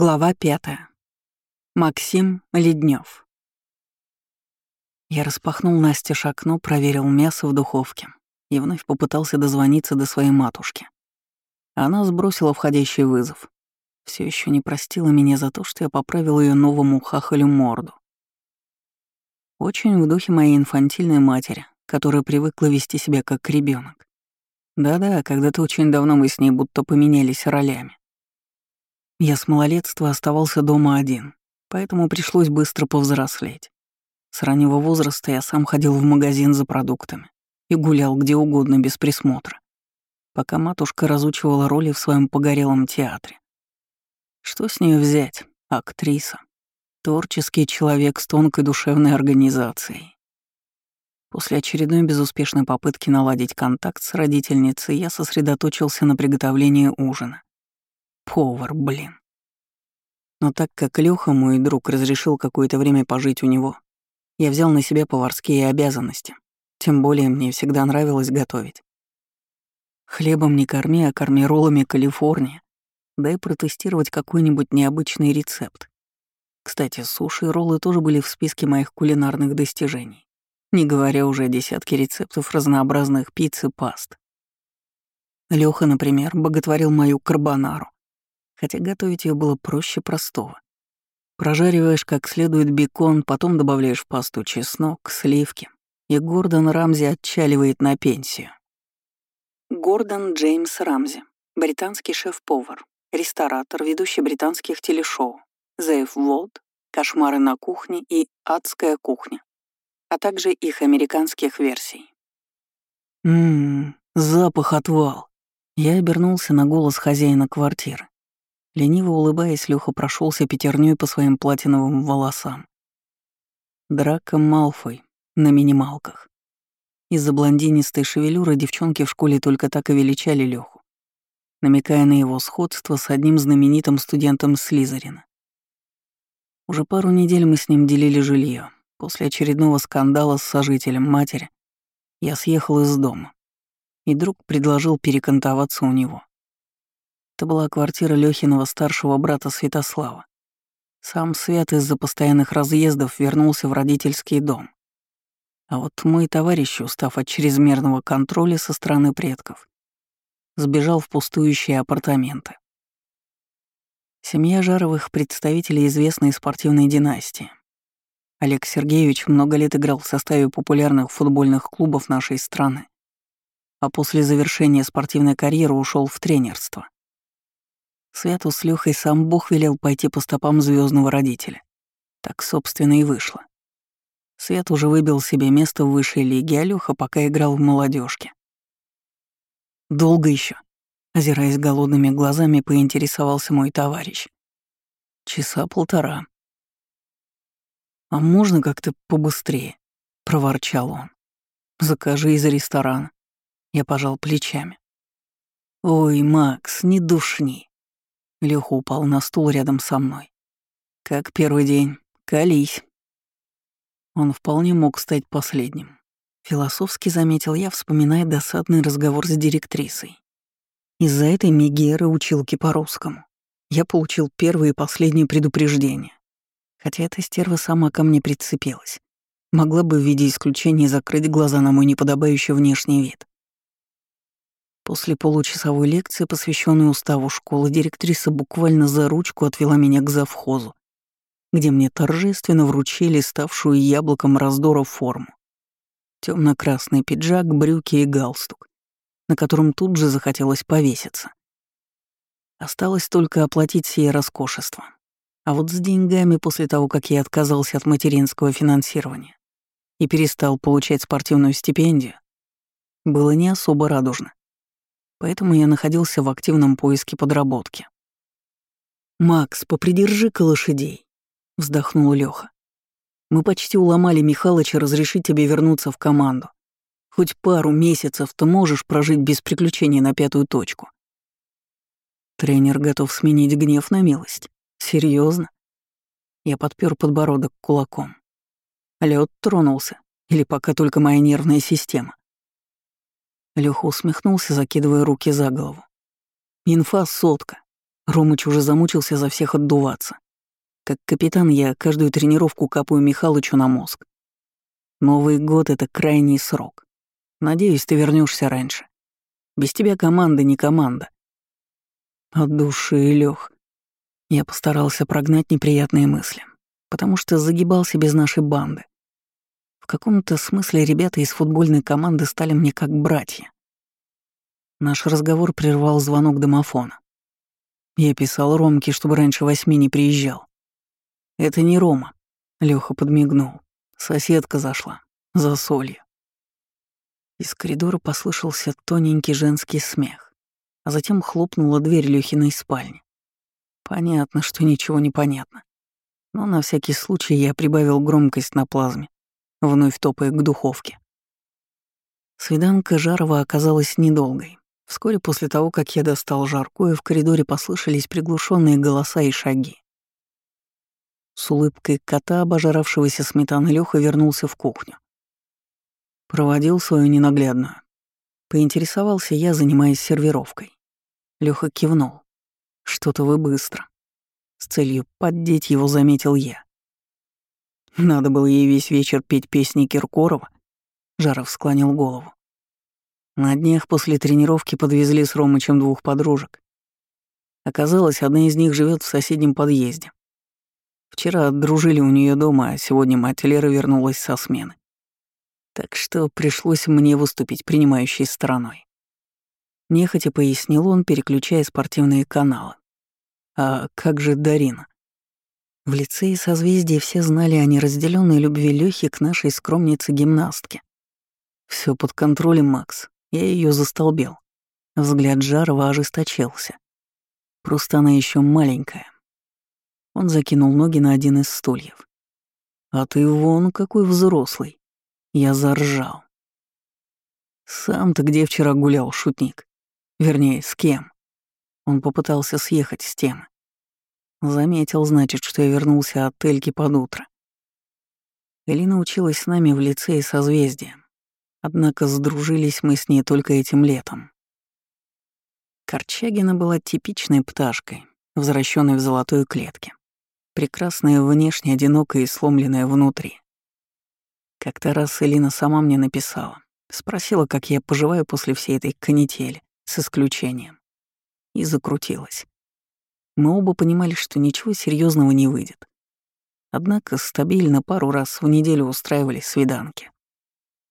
Глава пятая. Максим Леднев. Я распахнул Насте окно, проверил мясо в духовке и вновь попытался дозвониться до своей матушки. Она сбросила входящий вызов. Все еще не простила меня за то, что я поправил ее новому хахалю морду. Очень в духе моей инфантильной матери, которая привыкла вести себя как ребенок. Да-да, когда-то очень давно мы с ней будто поменялись ролями. Я с малолетства оставался дома один, поэтому пришлось быстро повзрослеть. С раннего возраста я сам ходил в магазин за продуктами и гулял где угодно без присмотра, пока матушка разучивала роли в своем погорелом театре. Что с нее взять? Актриса. Творческий человек с тонкой душевной организацией. После очередной безуспешной попытки наладить контакт с родительницей я сосредоточился на приготовлении ужина. Повар, блин. Но так как Лёха, мой друг, разрешил какое-то время пожить у него, я взял на себя поварские обязанности. Тем более мне всегда нравилось готовить. Хлебом не корми, а корми роллами Калифорния. Дай протестировать какой-нибудь необычный рецепт. Кстати, суши и роллы тоже были в списке моих кулинарных достижений, не говоря уже о десятке рецептов разнообразных пицц и паст. Лёха, например, боготворил мою карбонару, хотя готовить ее было проще простого. Прожариваешь как следует бекон, потом добавляешь в пасту чеснок, сливки, и Гордон Рамзи отчаливает на пенсию. Гордон Джеймс Рамзи, британский шеф-повар, ресторатор, ведущий британских телешоу, Зейф Волт, Кошмары на кухне и Адская кухня, а также их американских версий. Ммм, запах отвал. Я обернулся на голос хозяина квартиры. Лениво улыбаясь, Лёха прошелся пятерней по своим платиновым волосам. Драка Малфой на минималках. Из-за блондинистой шевелюры девчонки в школе только так и величали Лёху, намекая на его сходство с одним знаменитым студентом Слизерина. Уже пару недель мы с ним делили жилье. После очередного скандала с сожителем матери я съехал из дома, и друг предложил перекантоваться у него. Это была квартира Лёхиного старшего брата Святослава. Сам Свят из-за постоянных разъездов вернулся в родительский дом. А вот мой товарищ, устав от чрезмерного контроля со стороны предков, сбежал в пустующие апартаменты. Семья Жаровых — представители известной спортивной династии. Олег Сергеевич много лет играл в составе популярных футбольных клубов нашей страны, а после завершения спортивной карьеры ушел в тренерство. Святу с Лёхой сам Бог велел пойти по стопам звездного родителя. Так, собственно, и вышло. Свят уже выбил себе место в высшей лиге, а Лёха пока играл в молодежке. «Долго еще? озираясь голодными глазами, поинтересовался мой товарищ. «Часа полтора». «А можно как-то побыстрее?» — проворчал он. «Закажи из ресторана». Я пожал плечами. «Ой, Макс, не душни. Лёха упал на стул рядом со мной. Как первый день. Колись. Он вполне мог стать последним. Философски заметил я, вспоминая досадный разговор с директрисой. Из-за этой Мегеры училки по-русскому. Я получил первые и последние предупреждения. Хотя эта стерва сама ко мне прицепилась. Могла бы в виде исключения закрыть глаза на мой неподобающий внешний вид. После получасовой лекции, посвященной уставу школы, директриса буквально за ручку отвела меня к завхозу, где мне торжественно вручили ставшую яблоком раздора форму. темно красный пиджак, брюки и галстук, на котором тут же захотелось повеситься. Осталось только оплатить сие роскошество. А вот с деньгами после того, как я отказался от материнского финансирования и перестал получать спортивную стипендию, было не особо радужно поэтому я находился в активном поиске подработки. «Макс, попридержи-ка лошадей», — вздохнул Лёха. «Мы почти уломали Михалыча разрешить тебе вернуться в команду. Хоть пару месяцев ты можешь прожить без приключений на пятую точку». Тренер готов сменить гнев на милость. Серьезно? Я подпер подбородок кулаком. Лед тронулся, или пока только моя нервная система. Лёха усмехнулся, закидывая руки за голову. Инфа сотка. Ромыч уже замучился за всех отдуваться. Как капитан я каждую тренировку капаю Михалычу на мозг. Новый год — это крайний срок. Надеюсь, ты вернешься раньше. Без тебя команда не команда. От души, Лёх. Я постарался прогнать неприятные мысли, потому что загибался без нашей банды. Каком-то смысле ребята из футбольной команды стали мне как братья. Наш разговор прервал звонок домофона. Я писал Ромке, чтобы раньше восьми не приезжал. «Это не Рома», — Лёха подмигнул. Соседка зашла. За солью. Из коридора послышался тоненький женский смех, а затем хлопнула дверь Лёхиной спальни. Понятно, что ничего не понятно. Но на всякий случай я прибавил громкость на плазме, вновь топая к духовке. Свиданка Жарова оказалась недолгой. Вскоре после того, как я достал жаркое, в коридоре послышались приглушенные голоса и шаги. С улыбкой кота, обожаравшегося сметаны Лёха, вернулся в кухню. Проводил свою ненаглядную. Поинтересовался я, занимаясь сервировкой. Лёха кивнул. «Что-то вы быстро». С целью поддеть его заметил я. Надо было ей весь вечер петь песни Киркорова. Жаров склонил голову. На днях после тренировки подвезли с Ромычем двух подружек. Оказалось, одна из них живет в соседнем подъезде. Вчера дружили у нее дома, а сегодня мать Лера вернулась со смены. Так что пришлось мне выступить принимающей стороной. Нехотя пояснил он, переключая спортивные каналы. А как же Дарина? В лице и созвездии все знали о неразделенной любви Лёхи к нашей скромнице-гимнастке. Все под контролем, Макс. Я ее застолбил. Взгляд Жарова ожесточился. Просто она еще маленькая. Он закинул ноги на один из стульев. «А ты вон какой взрослый!» Я заржал. «Сам-то где вчера гулял, шутник? Вернее, с кем?» Он попытался съехать с темы. Заметил, значит, что я вернулся от Эльки под утро. Элина училась с нами в лицее созвездия, Однако сдружились мы с ней только этим летом. Корчагина была типичной пташкой, возвращенной в золотой клетке. Прекрасная внешне, одинокая и сломленная внутри. Как-то раз Элина сама мне написала. Спросила, как я поживаю после всей этой канители, с исключением. И закрутилась. Мы оба понимали, что ничего серьезного не выйдет. Однако стабильно пару раз в неделю устраивали свиданки.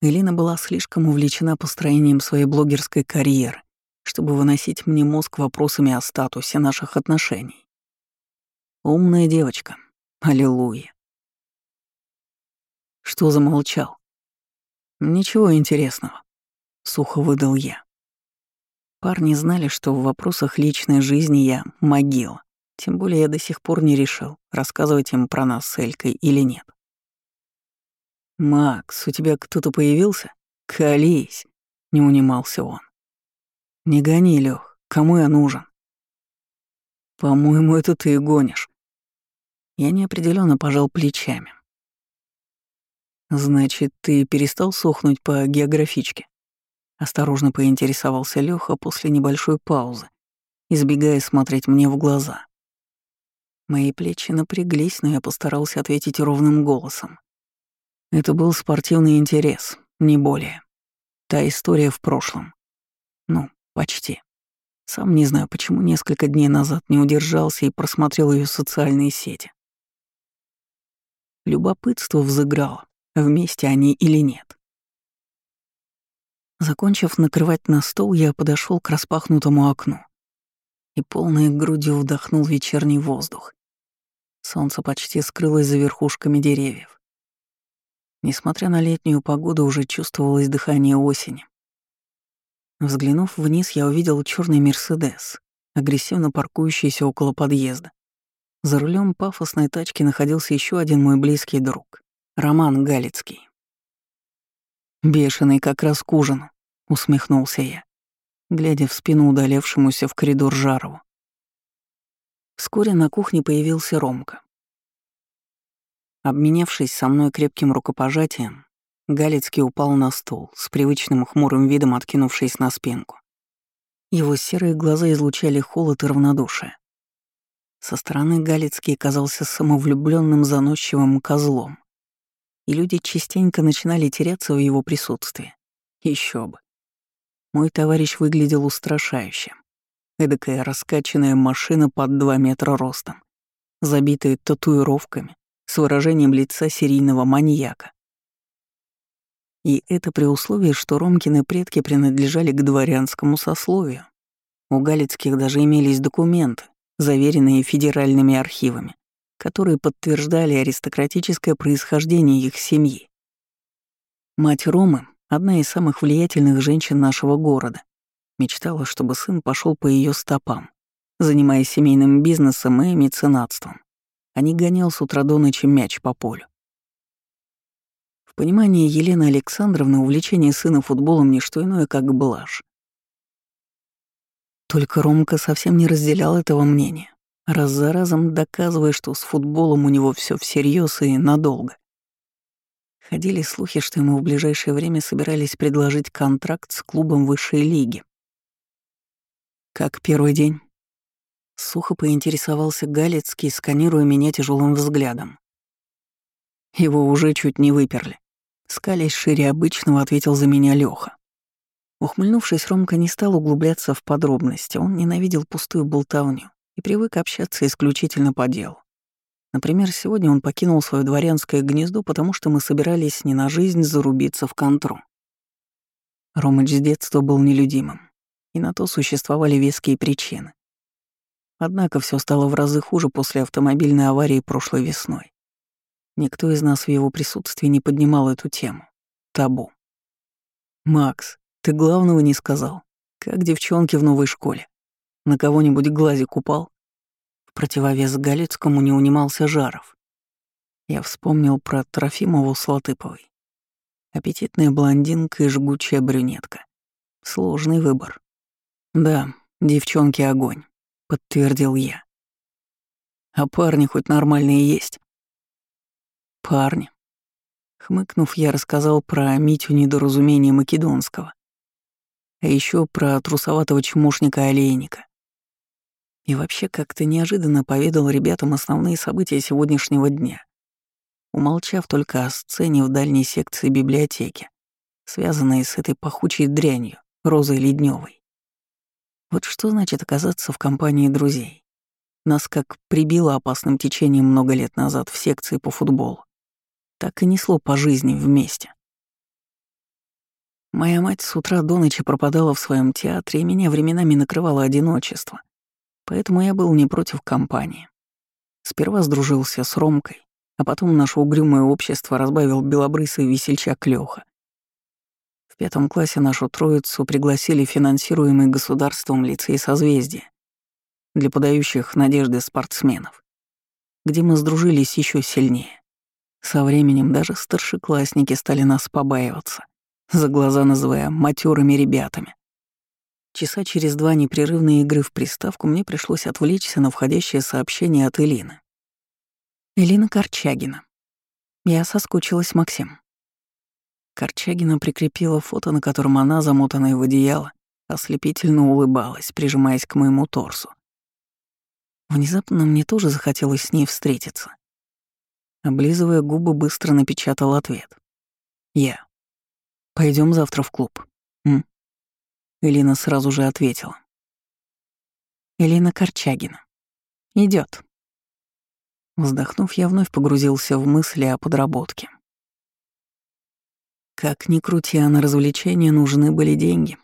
Элина была слишком увлечена построением своей блогерской карьеры, чтобы выносить мне мозг вопросами о статусе наших отношений. Умная девочка. Аллилуйя. Что замолчал? Ничего интересного. Сухо выдал я. Парни знали, что в вопросах личной жизни я могила. Тем более я до сих пор не решил, рассказывать им про нас с Элькой или нет. «Макс, у тебя кто-то появился? Колись!» — не унимался он. «Не гони, Лёх, кому я нужен?» «По-моему, это ты гонишь». Я неопределенно пожал плечами. «Значит, ты перестал сохнуть по географичке?» Осторожно поинтересовался Лёха после небольшой паузы, избегая смотреть мне в глаза. Мои плечи напряглись, но я постарался ответить ровным голосом. Это был спортивный интерес, не более. Та история в прошлом. Ну, почти. Сам не знаю, почему несколько дней назад не удержался и просмотрел ее социальные сети. Любопытство взыграло, вместе они или нет. Закончив накрывать на стол, я подошел к распахнутому окну и полной грудью вдохнул вечерний воздух. Солнце почти скрылось за верхушками деревьев. Несмотря на летнюю погоду, уже чувствовалось дыхание осени. Взглянув вниз, я увидел черный Мерседес, агрессивно паркующийся около подъезда. За рулем пафосной тачки находился еще один мой близкий друг — Роман Галицкий. «Бешеный как раз к ужину», — усмехнулся я, глядя в спину удалевшемуся в коридор Жарову. Вскоре на кухне появился Ромка. Обменявшись со мной крепким рукопожатием, Галицкий упал на стул, с привычным хмурым видом откинувшись на спинку. Его серые глаза излучали холод и равнодушие. Со стороны Галицкий казался самовлюбленным заносчивым козлом, и люди частенько начинали теряться в его присутствии. Еще бы. Мой товарищ выглядел устрашающе. Эдакая раскачанная машина под два метра ростом, забитая татуировками, с выражением лица серийного маньяка. И это при условии, что Ромкины предки принадлежали к дворянскому сословию. У Галицких даже имелись документы, заверенные федеральными архивами, которые подтверждали аристократическое происхождение их семьи. Мать Ромы, одна из самых влиятельных женщин нашего города, мечтала, чтобы сын пошел по ее стопам, занимаясь семейным бизнесом и меценатством, а не гонял с утра до ночи мяч по полю. В понимании Елены Александровны увлечение сына футболом не что иное, как блажь. Только Ромка совсем не разделял этого мнения, раз за разом доказывая, что с футболом у него все всерьез и надолго. Ходили слухи, что ему в ближайшее время собирались предложить контракт с клубом высшей лиги. Как первый день? Сухо поинтересовался Галецкий, сканируя меня тяжелым взглядом. Его уже чуть не выперли. Скалясь шире обычного, ответил за меня Лёха. Ухмыльнувшись, Ромка не стал углубляться в подробности, он ненавидел пустую болтовню и привык общаться исключительно по делу. Например, сегодня он покинул свое дворянское гнездо, потому что мы собирались не на жизнь зарубиться в контру. Ромыч с детства был нелюдимым, и на то существовали веские причины. Однако все стало в разы хуже после автомобильной аварии прошлой весной. Никто из нас в его присутствии не поднимал эту тему. Табу. «Макс, ты главного не сказал. Как девчонки в новой школе? На кого-нибудь глазик упал?» В противовес Галицкому не унимался Жаров. Я вспомнил про Трофимову с Латыповой. Аппетитная блондинка и жгучая брюнетка. Сложный выбор. «Да, девчонки огонь», — подтвердил я. «А парни хоть нормальные есть?» Парни. Хмыкнув, я рассказал про Митю недоразумение Македонского, а еще про трусоватого чмошника-олейника. И вообще как-то неожиданно поведал ребятам основные события сегодняшнего дня, умолчав только о сцене в дальней секции библиотеки, связанной с этой пахучей дрянью, Розой Ледневой. Вот что значит оказаться в компании друзей. Нас как прибило опасным течением много лет назад в секции по футболу так и несло по жизни вместе. Моя мать с утра до ночи пропадала в своем театре, и меня временами накрывало одиночество, поэтому я был не против компании. Сперва сдружился с Ромкой, а потом наше угрюмое общество разбавил белобрысый весельчак Лёха. В пятом классе нашу троицу пригласили финансируемый государством лицей созвездия для подающих надежды спортсменов, где мы сдружились еще сильнее. Со временем даже старшеклассники стали нас побаиваться, за глаза называя матерыми ребятами. Часа через два непрерывной игры в приставку мне пришлось отвлечься на входящее сообщение от Элины. Элина Корчагина. Я соскучилась, Максим. Корчагина прикрепила фото, на котором она, замотанная в одеяло, ослепительно улыбалась, прижимаясь к моему торсу. Внезапно мне тоже захотелось с ней встретиться. Облизывая губы, быстро напечатал ответ. Я. Пойдем завтра в клуб. М? Элина сразу же ответила. Элина Корчагина. Идет. Вздохнув, я вновь погрузился в мысли о подработке. Как ни крути, а на развлечения нужны были деньги.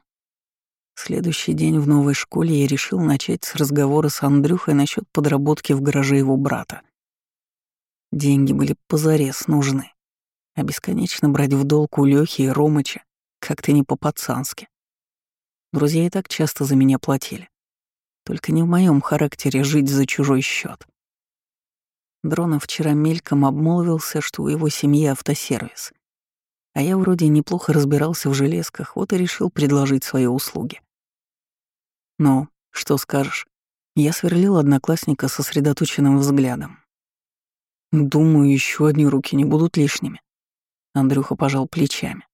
Следующий день в новой школе я решил начать с разговора с Андрюхой насчет подработки в гараже его брата. Деньги были позарез нужны. А бесконечно брать в долг у Лёхи и Ромыча как-то не по-пацански. Друзья и так часто за меня платили. Только не в моем характере жить за чужой счет. Дронов вчера мельком обмолвился, что у его семьи автосервис. А я вроде неплохо разбирался в железках, вот и решил предложить свои услуги. «Ну, что скажешь?» Я сверлил одноклассника сосредоточенным взглядом. Думаю, еще одни руки не будут лишними. Андрюха пожал плечами.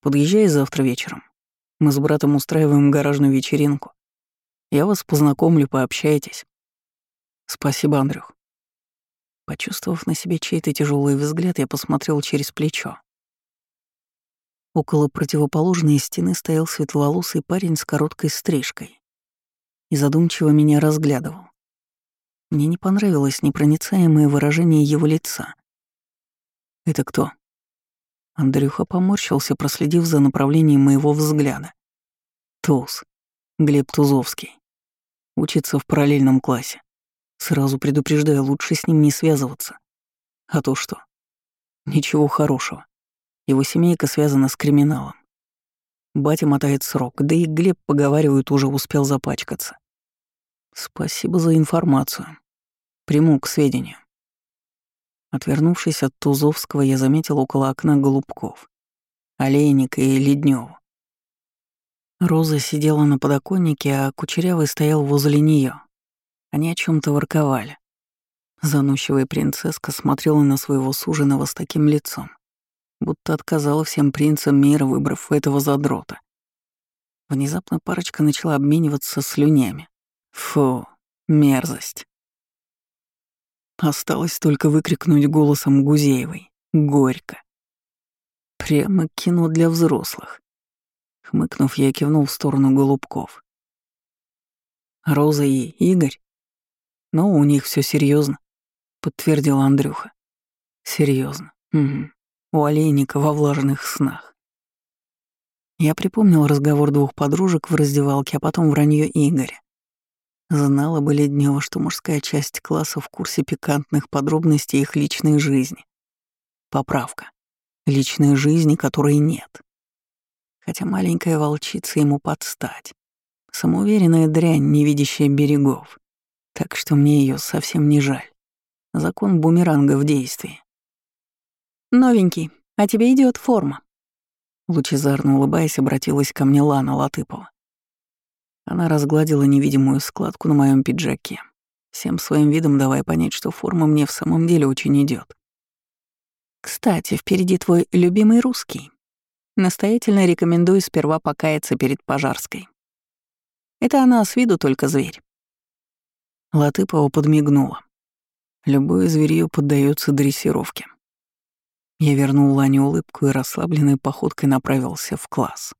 Подъезжай завтра вечером. Мы с братом устраиваем гаражную вечеринку. Я вас познакомлю, пообщайтесь. Спасибо, Андрюх. Почувствовав на себе чей-то тяжелый взгляд, я посмотрел через плечо. Около противоположной стены стоял светловолосый парень с короткой стрижкой и задумчиво меня разглядывал. Мне не понравилось непроницаемое выражение его лица. «Это кто?» Андрюха поморщился, проследив за направлением моего взгляда. «Туз. Глеб Тузовский. Учится в параллельном классе. Сразу предупреждаю, лучше с ним не связываться. А то что? Ничего хорошего. Его семейка связана с криминалом. Батя мотает срок, да и Глеб, поговаривают, уже успел запачкаться. Спасибо за информацию. Приму к сведению. Отвернувшись от Тузовского, я заметил около окна Голубков, Олейника и Ледневу. Роза сидела на подоконнике, а Кучерявый стоял возле нее. Они о чем то ворковали. Заносчивая принцесска смотрела на своего суженого с таким лицом, будто отказала всем принцам мира, выбрав этого задрота. Внезапно парочка начала обмениваться слюнями. Фу, мерзость. Осталось только выкрикнуть голосом Гузеевой. Горько. Прямо кино для взрослых. Хмыкнув, я кивнул в сторону голубков. Роза и Игорь? Но у них все серьезно, подтвердил Андрюха. Серьезно. У олейника во влажных снах. Я припомнил разговор двух подружек в раздевалке, а потом вранье Игоря. Знала бы Леднева, что мужская часть класса в курсе пикантных подробностей их личной жизни. Поправка. Личной жизни, которой нет. Хотя маленькая волчица ему подстать. Самоуверенная дрянь, не видящая берегов. Так что мне ее совсем не жаль. Закон бумеранга в действии. «Новенький, а тебе идет форма». Лучезарно улыбаясь, обратилась ко мне Лана Латыпова. Она разгладила невидимую складку на моем пиджаке, всем своим видом давая понять, что форма мне в самом деле очень идет. «Кстати, впереди твой любимый русский. Настоятельно рекомендую сперва покаяться перед Пожарской. Это она с виду только зверь». Латыпова подмигнула. Любое зверье поддается дрессировке. Я вернул Лане улыбку и расслабленной походкой направился в класс.